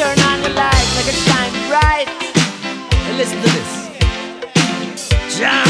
turn on the light, make it shine bright. And listen to this. Jam